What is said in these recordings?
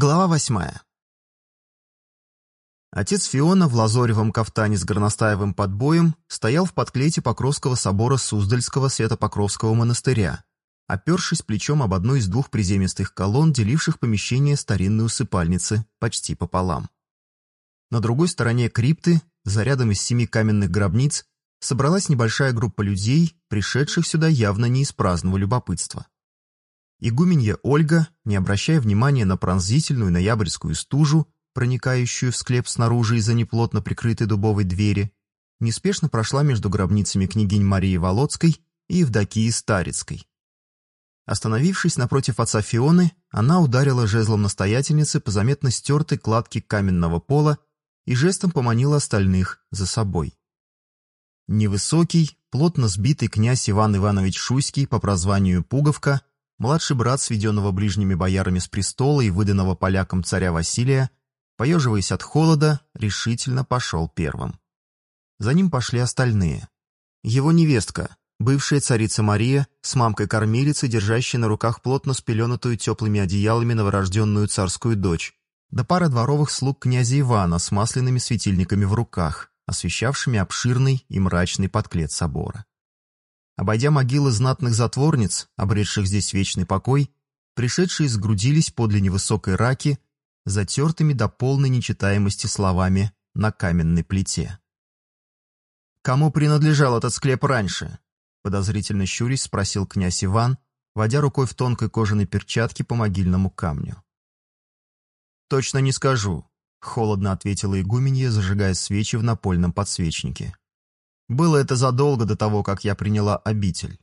Глава восьмая. Отец Фиона в лазоревом кафтане с горностаевым подбоем стоял в подклете Покровского собора Суздальского Святопокровского монастыря, опершись плечом об одну из двух приземистых колонн, деливших помещение старинной усыпальницы почти пополам. На другой стороне крипты, за рядом из семи каменных гробниц, собралась небольшая группа людей, пришедших сюда явно не из праздного любопытства. Игуменья Ольга, не обращая внимания на пронзительную ноябрьскую стужу, проникающую в склеп снаружи из-за неплотно прикрытой дубовой двери, неспешно прошла между гробницами княгинь Марии Володской и Евдокии Старицкой. Остановившись напротив отца Фионы, она ударила жезлом настоятельницы по заметно стертой кладке каменного пола и жестом поманила остальных за собой. Невысокий, плотно сбитый князь Иван Иванович Шуйский по прозванию Пуговка младший брат, сведенного ближними боярами с престола и выданного полякам царя Василия, поеживаясь от холода, решительно пошел первым. За ним пошли остальные. Его невестка, бывшая царица Мария, с мамкой-кормилицей, держащей на руках плотно спеленутую теплыми одеялами новорожденную царскую дочь, да пара дворовых слуг князя Ивана с масляными светильниками в руках, освещавшими обширный и мрачный подклет собора. Обойдя могилы знатных затворниц, обретших здесь вечный покой, пришедшие сгрудились подле невысокой раки, затертыми до полной нечитаемости словами на каменной плите. «Кому принадлежал этот склеп раньше?» подозрительно щурясь спросил князь Иван, водя рукой в тонкой кожаной перчатке по могильному камню. «Точно не скажу», — холодно ответила игуменья, зажигая свечи в напольном подсвечнике. Было это задолго до того, как я приняла обитель.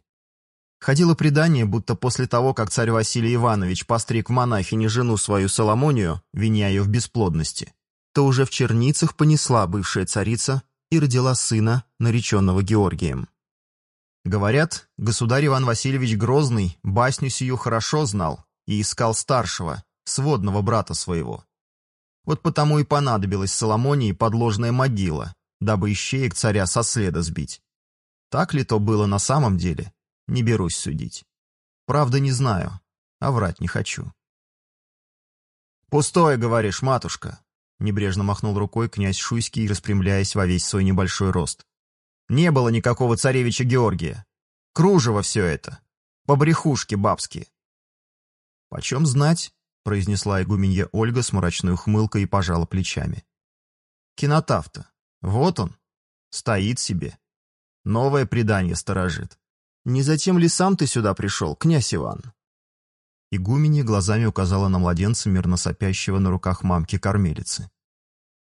Ходило предание, будто после того, как царь Василий Иванович постриг в монахине жену свою Соломонию, виня ее в бесплодности, то уже в черницах понесла бывшая царица и родила сына, нареченного Георгием. Говорят, государь Иван Васильевич Грозный басню сию хорошо знал и искал старшего, сводного брата своего. Вот потому и понадобилась Соломонии подложная могила, дабы ищеек царя со следа сбить. Так ли то было на самом деле, не берусь судить. Правда не знаю, а врать не хочу. «Пустое, говоришь, матушка», — небрежно махнул рукой князь Шуйский, распрямляясь во весь свой небольшой рост. «Не было никакого царевича Георгия. Кружево все это. Побрехушки бабские». «Почем знать?» — произнесла игуменья Ольга с мрачной ухмылкой и пожала плечами. «Кинотавта. Вот он, стоит себе. Новое предание сторожит. Не затем ли сам ты сюда пришел, князь Иван?» Игуменья глазами указала на младенца, мирно сопящего на руках мамки-кормилицы.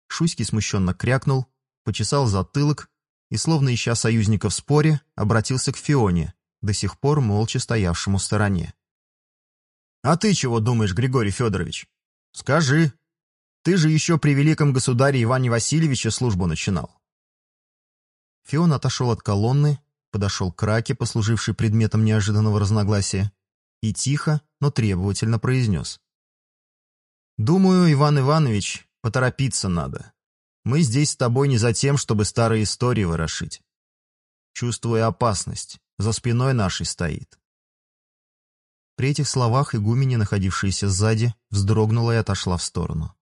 Шуйский смущенно крякнул, почесал затылок и, словно ища союзника в споре, обратился к Фионе, до сих пор молча стоявшему в стороне. «А ты чего думаешь, Григорий Федорович? Скажи, ты же еще при великом государе Иване Васильевиче службу начинал. Фион отошел от колонны, подошел к раке, послужившей предметом неожиданного разногласия, и тихо, но требовательно произнес. «Думаю, Иван Иванович, поторопиться надо. Мы здесь с тобой не за тем, чтобы старые истории ворошить. Чувствуя опасность, за спиной нашей стоит». При этих словах игуменя, находившаяся сзади, вздрогнула и отошла в сторону.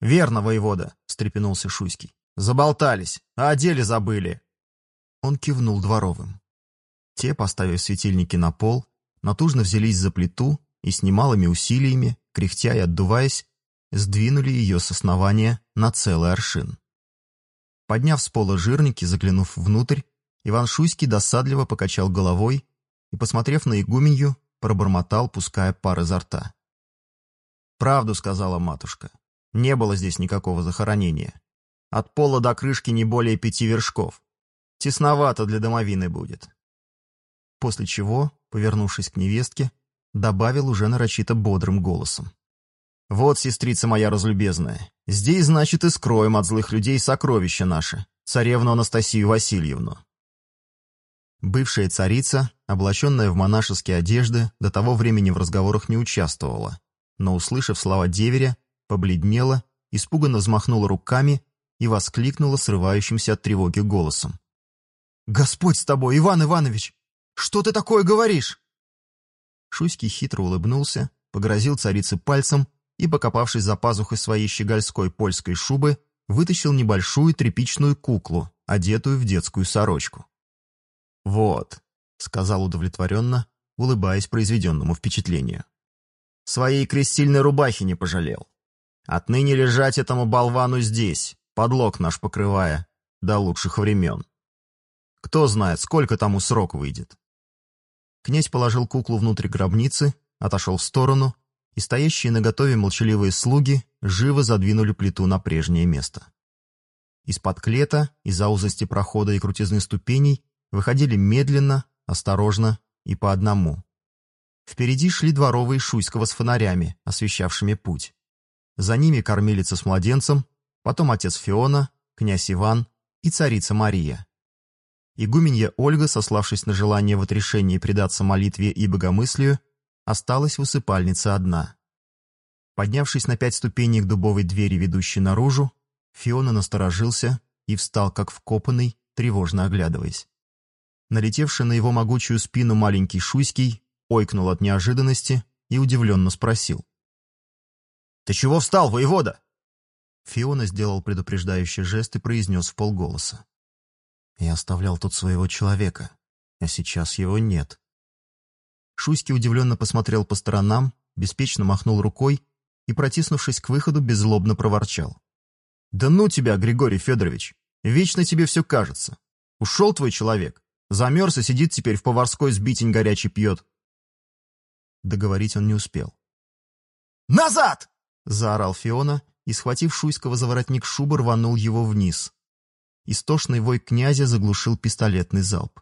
«Верно, воевода», — встрепенулся Шуйский. «Заболтались, а о деле забыли». Он кивнул дворовым. Те, поставив светильники на пол, натужно взялись за плиту и с немалыми усилиями, кряхтя и отдуваясь, сдвинули ее с основания на целый аршин. Подняв с пола жирники, заглянув внутрь, Иван Шуйский досадливо покачал головой и, посмотрев на игуменью, пробормотал, пуская пар изо рта. «Правду сказала матушка. Не было здесь никакого захоронения. От пола до крышки не более пяти вершков. Тесновато для домовины будет. После чего, повернувшись к невестке, добавил уже нарочито бодрым голосом. «Вот, сестрица моя разлюбезная, здесь, значит, и скроем от злых людей сокровища наши, царевну Анастасию Васильевну». Бывшая царица, облаченная в монашеские одежды, до того времени в разговорах не участвовала, но, услышав слова деверя, побледнела, испуганно взмахнула руками и воскликнула срывающимся от тревоги голосом. «Господь с тобой, Иван Иванович! Что ты такое говоришь?» Шуйский хитро улыбнулся, погрозил царице пальцем и, покопавшись за пазухой своей щегольской польской шубы, вытащил небольшую тряпичную куклу, одетую в детскую сорочку. «Вот», — сказал удовлетворенно, улыбаясь произведенному впечатлению. «Своей крестильной рубахи не пожалел. Отныне лежать этому болвану здесь, подлог наш покрывая, до лучших времен. Кто знает, сколько тому срок выйдет». Князь положил куклу внутрь гробницы, отошел в сторону, и стоящие на готове молчаливые слуги живо задвинули плиту на прежнее место. Из-под клета, из-за узости прохода и крутизны ступеней выходили медленно, осторожно и по одному. Впереди шли дворовые Шуйского с фонарями, освещавшими путь. За ними кормилица с младенцем, потом отец Фиона, князь Иван и царица Мария. Игуменья Ольга, сославшись на желание в отрешении предаться молитве и богомыслию, осталась в усыпальнице одна. Поднявшись на пять ступеней к дубовой двери, ведущей наружу, Фиона насторожился и встал, как вкопанный, тревожно оглядываясь. Налетевший на его могучую спину маленький Шуйский ойкнул от неожиданности и удивленно спросил. «Ты чего встал, воевода?» Фиона сделал предупреждающий жест и произнес в полголоса. «Я оставлял тут своего человека, а сейчас его нет». Шуйский удивленно посмотрел по сторонам, беспечно махнул рукой и, протиснувшись к выходу, беззлобно проворчал. «Да ну тебя, Григорий Федорович! Вечно тебе все кажется. Ушел твой человек, Замерз и сидит теперь в поварской сбитень горячий пьет. Договорить он не успел. «Назад!» — заорал Фиона и, схватив Шуйского за воротник шубы, рванул его вниз. Истошный вой князя заглушил пистолетный залп.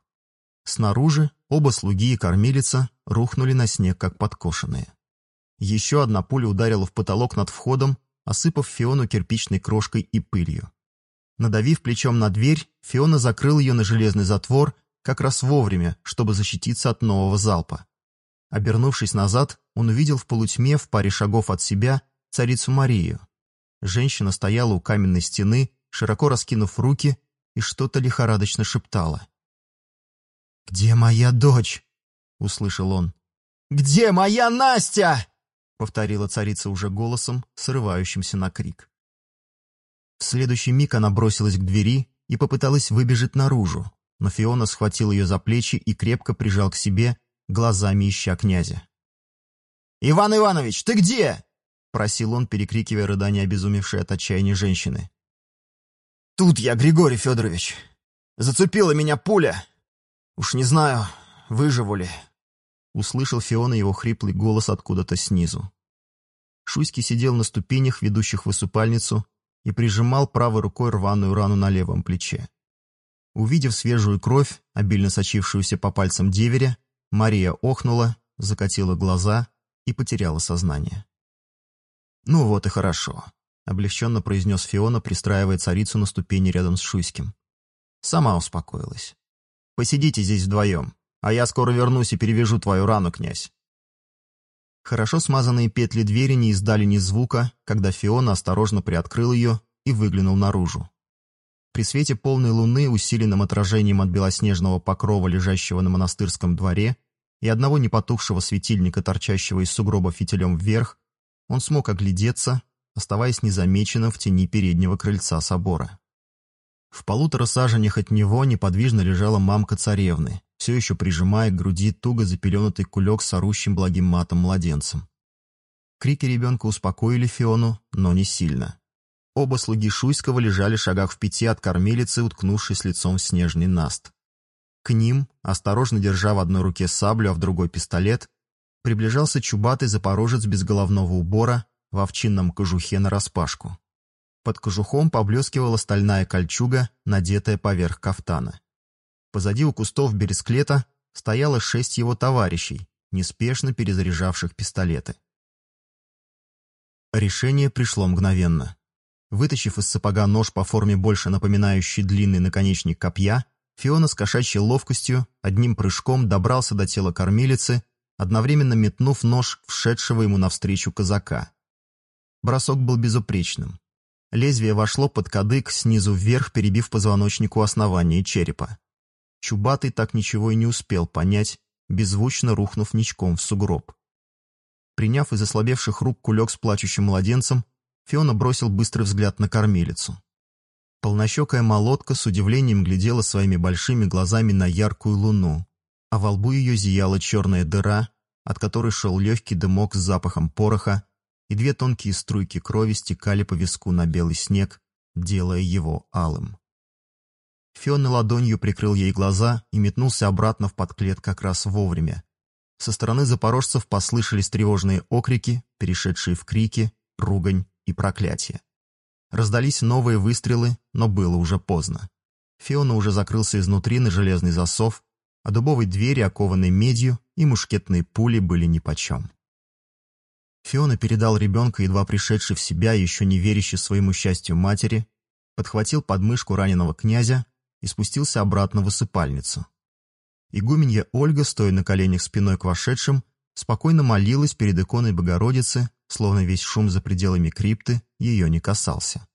Снаружи оба слуги и кормилица рухнули на снег, как подкошенные. Еще одна пуля ударила в потолок над входом, осыпав Фиону кирпичной крошкой и пылью. Надавив плечом на дверь, Фиона закрыл ее на железный затвор как раз вовремя, чтобы защититься от нового залпа. Обернувшись назад, он увидел в полутьме в паре шагов от себя царицу Марию. Женщина стояла у каменной стены, широко раскинув руки, и что-то лихорадочно шептала. «Где моя дочь?» — услышал он. «Где моя Настя?» — повторила царица уже голосом, срывающимся на крик. В следующий миг она бросилась к двери и попыталась выбежать наружу, но Фиона схватил ее за плечи и крепко прижал к себе, глазами ища князя. «Иван Иванович, ты где?» — просил он, перекрикивая рыдания обезумевшей от отчаяния женщины. «Тут я, Григорий Федорович. Зацепила меня пуля. Уж не знаю, выживу ли». Услышал Фиона его хриплый голос откуда-то снизу. Шуйский сидел на ступенях, ведущих в высыпальницу, и прижимал правой рукой рваную рану на левом плече. Увидев свежую кровь, обильно сочившуюся по пальцам деверя, Мария охнула, закатила глаза и потеряла сознание. «Ну вот и хорошо», — облегченно произнес Фиона, пристраивая царицу на ступени рядом с Шуйским. Сама успокоилась. «Посидите здесь вдвоем, а я скоро вернусь и перевяжу твою рану, князь». Хорошо смазанные петли двери не издали ни звука, когда Фиона осторожно приоткрыл ее и выглянул наружу. При свете полной луны, усиленном отражением от белоснежного покрова, лежащего на монастырском дворе, и одного непотухшего светильника, торчащего из сугроба фитилем вверх, он смог оглядеться, оставаясь незамеченным в тени переднего крыльца собора. В полутора саженях от него неподвижно лежала мамка царевны, все еще прижимая к груди туго запеленутый кулек с орущим благим матом младенцем. Крики ребенка успокоили Фиону, но не сильно. Оба слуги Шуйского лежали в шагах в пяти от кормилицы, уткнувшись лицом в снежный наст. К ним, осторожно держа в одной руке саблю, а в другой пистолет, приближался чубатый запорожец без головного убора в овчинном кожухе нараспашку. Под кожухом поблескивала стальная кольчуга, надетая поверх кафтана. Позади у кустов бересклета стояло шесть его товарищей, неспешно перезаряжавших пистолеты. Решение пришло мгновенно. Вытащив из сапога нож по форме больше напоминающий длинный наконечник копья, Фиона с кошачьей ловкостью одним прыжком добрался до тела кормилицы, одновременно метнув нож вшедшего ему навстречу казака. Бросок был безупречным. Лезвие вошло под кадык снизу вверх, перебив позвоночнику основание черепа. Чубатый так ничего и не успел понять, беззвучно рухнув ничком в сугроб. Приняв из ослабевших рук кулек с плачущим младенцем, Фиона бросил быстрый взгляд на кормилицу. Полнощекая молотка с удивлением глядела своими большими глазами на яркую луну, а во лбу ее зияла черная дыра, от которой шел легкий дымок с запахом пороха, и две тонкие струйки крови стекали по виску на белый снег, делая его алым. Фиона ладонью прикрыл ей глаза и метнулся обратно в подклет как раз вовремя. Со стороны запорожцев послышались тревожные окрики, перешедшие в крики, ругань и проклятие. Раздались новые выстрелы, но было уже поздно. Фиона уже закрылся изнутри на железный засов, а дубовой двери, окованной медью, и мушкетные пули были нипочем. Фиона передал ребенка, едва пришедший в себя, еще не верящий своему счастью матери, подхватил подмышку раненого князя и спустился обратно в усыпальницу. Игуменья Ольга, стоя на коленях спиной к вошедшим, спокойно молилась перед иконой Богородицы, словно весь шум за пределами крипты ее не касался.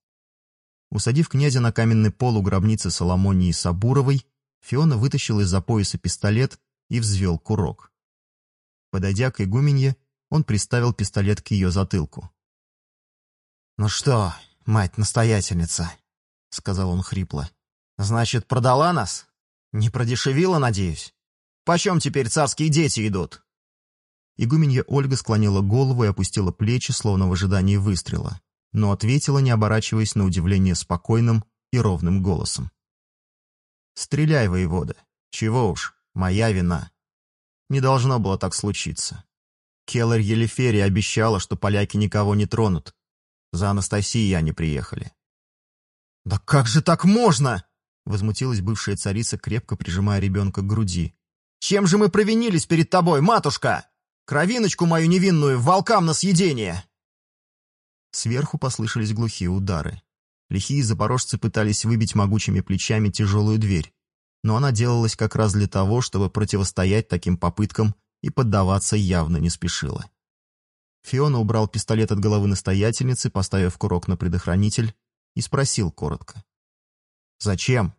Усадив князя на каменный пол у гробницы Соломонии Сабуровой, Фиона вытащил из-за пояса пистолет и взвел курок. Подойдя к игуменье, он приставил пистолет к ее затылку. «Ну что, мать-настоятельница?» — сказал он хрипло. «Значит, продала нас? Не продешевила, надеюсь? Почем теперь царские дети идут?» Игуменья Ольга склонила голову и опустила плечи, словно в ожидании выстрела, но ответила, не оборачиваясь на удивление спокойным и ровным голосом. «Стреляй, воевода. Чего уж, моя вина. Не должно было так случиться. Келлер Елефери обещала, что поляки никого не тронут. За Анастасией они приехали». «Да как же так можно?» — возмутилась бывшая царица, крепко прижимая ребенка к груди. «Чем же мы провинились перед тобой, матушка? Кровиночку мою невинную волкам на съедение!» Сверху послышались глухие удары. Лихие запорожцы пытались выбить могучими плечами тяжелую дверь, но она делалась как раз для того, чтобы противостоять таким попыткам и поддаваться явно не спешила. Фиона убрал пистолет от головы настоятельницы, поставив курок на предохранитель, и спросил коротко. «Зачем?»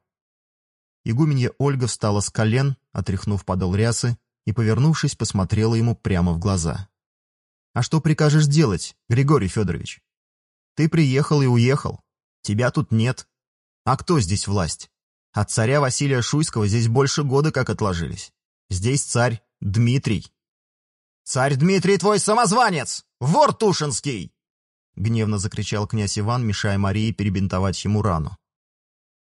Игуменья Ольга встала с колен, отряхнув подол рясы, и, повернувшись, посмотрела ему прямо в глаза. «А что прикажешь делать, Григорий Федорович? Ты приехал и уехал. Тебя тут нет. А кто здесь власть? От царя Василия Шуйского здесь больше года как отложились. Здесь царь Дмитрий. «Царь Дмитрий твой самозванец! Вор Тушинский!» Гневно закричал князь Иван, мешая Марии перебинтовать ему рану.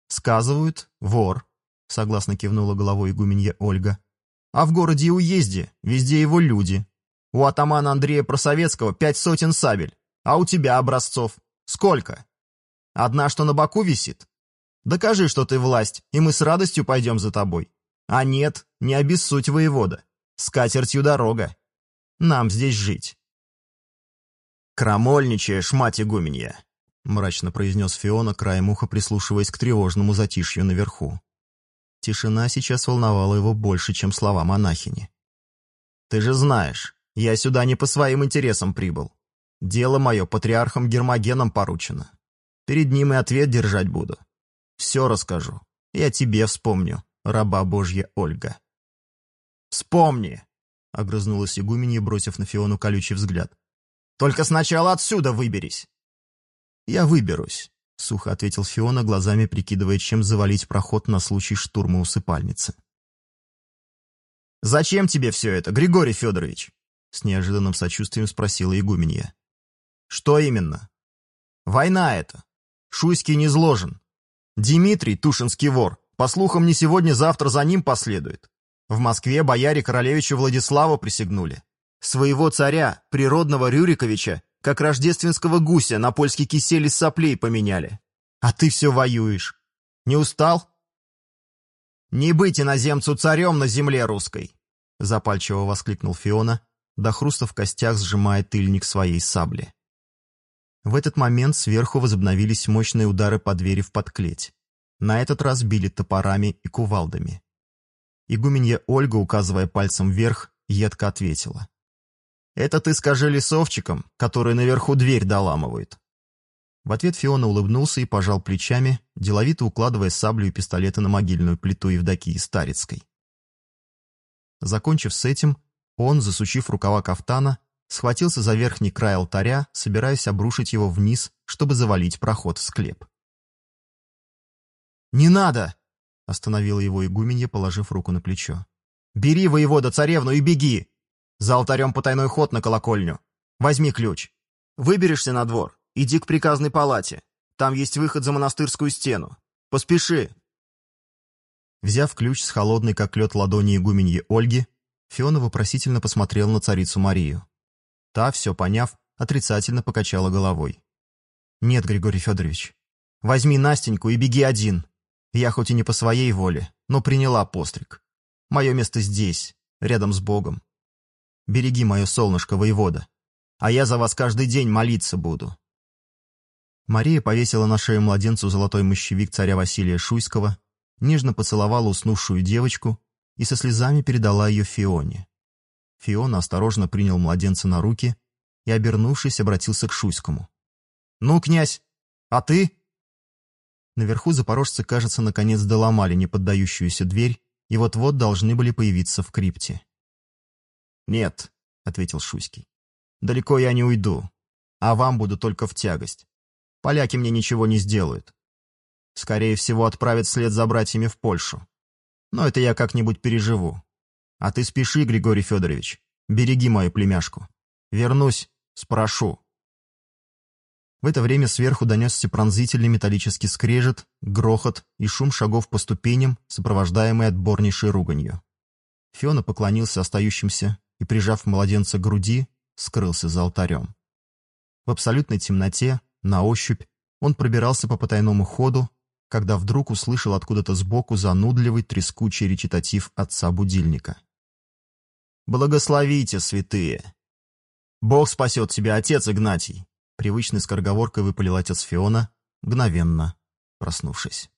«Сказывают, вор», — согласно кивнула головой игуменья Ольга. «А в городе и уезде везде его люди. У атамана Андрея Просоветского пять сотен сабель, а у тебя образцов. Сколько?» Одна, что на боку висит? Докажи, что ты власть, и мы с радостью пойдем за тобой. А нет, не обессудь воевода. С катертью дорога. Нам здесь жить. «Крамольничаешь, мать игуменья!» — мрачно произнес Фиона, краем уха прислушиваясь к тревожному затишью наверху. Тишина сейчас волновала его больше, чем слова монахини. «Ты же знаешь, я сюда не по своим интересам прибыл. Дело мое патриархом Гермогеном поручено. Перед ним и ответ держать буду. Все расскажу. Я тебе вспомню, раба Божья Ольга. «Вспомни!» — огрызнулась игуменья, бросив на Фиону колючий взгляд. «Только сначала отсюда выберись!» «Я выберусь», — сухо ответил Фиона, глазами прикидывая, чем завалить проход на случай штурма усыпальницы. «Зачем тебе все это, Григорий Федорович?» — с неожиданным сочувствием спросила игуменья. «Что именно?» «Война это. Шуйский не зложен. Дмитрий, тушинский вор, по слухам, не сегодня-завтра за ним последует. В Москве бояре королевичу Владиславу присягнули. Своего царя, природного Рюриковича, как рождественского гуся на польский кисель из соплей поменяли. А ты все воюешь. Не устал? «Не быть иноземцу царем на земле русской!» Запальчиво воскликнул Фиона, до хруста в костях сжимая тыльник своей сабли. В этот момент сверху возобновились мощные удары по двери в подклеть. На этот раз били топорами и кувалдами. Игуменья Ольга, указывая пальцем вверх, едко ответила. «Это ты скажи лесовчикам, которые наверху дверь доламывают». В ответ Фиона улыбнулся и пожал плечами, деловито укладывая саблю и пистолеты на могильную плиту Евдокии Старицкой. Закончив с этим, он, засучив рукава кафтана, схватился за верхний край алтаря, собираясь обрушить его вниз, чтобы завалить проход в склеп. «Не надо!» — остановила его игуменья, положив руку на плечо. «Бери воевода царевну и беги! За алтарем потайной ход на колокольню. Возьми ключ. Выберешься на двор, иди к приказной палате. Там есть выход за монастырскую стену. Поспеши!» Взяв ключ с холодной, как лед, ладони игуменьи Ольги, Фиона вопросительно посмотрел на царицу Марию. Та, все поняв, отрицательно покачала головой. «Нет, Григорий Федорович, возьми Настеньку и беги один. Я хоть и не по своей воле, но приняла постриг. Мое место здесь, рядом с Богом. Береги мое солнышко, воевода, а я за вас каждый день молиться буду». Мария повесила на шею младенцу золотой мощевик царя Василия Шуйского, нежно поцеловала уснувшую девочку и со слезами передала ее Фионе. Фиона осторожно принял младенца на руки и, обернувшись, обратился к Шуйскому. «Ну, князь, а ты?» Наверху запорожцы, кажется, наконец доломали неподдающуюся дверь и вот-вот должны были появиться в крипте. «Нет», — ответил Шуйский, — «далеко я не уйду, а вам буду только в тягость. Поляки мне ничего не сделают. Скорее всего, отправят след за братьями в Польшу. Но это я как-нибудь переживу. А ты спеши, Григорий Федорович. Береги мою племяшку. Вернусь, спрошу. В это время сверху донесся пронзительный металлический скрежет, грохот и шум шагов по ступеням, сопровождаемый отборнейшей руганью. Фиона поклонился остающимся и, прижав младенца к груди, скрылся за алтарем. В абсолютной темноте, на ощупь, он пробирался по потайному ходу, когда вдруг услышал откуда-то сбоку занудливый трескучий речитатив отца будильника. «Благословите, святые! Бог спасет тебя, отец Игнатий!» Привычной скороговоркой выпалил отец Фиона, мгновенно проснувшись.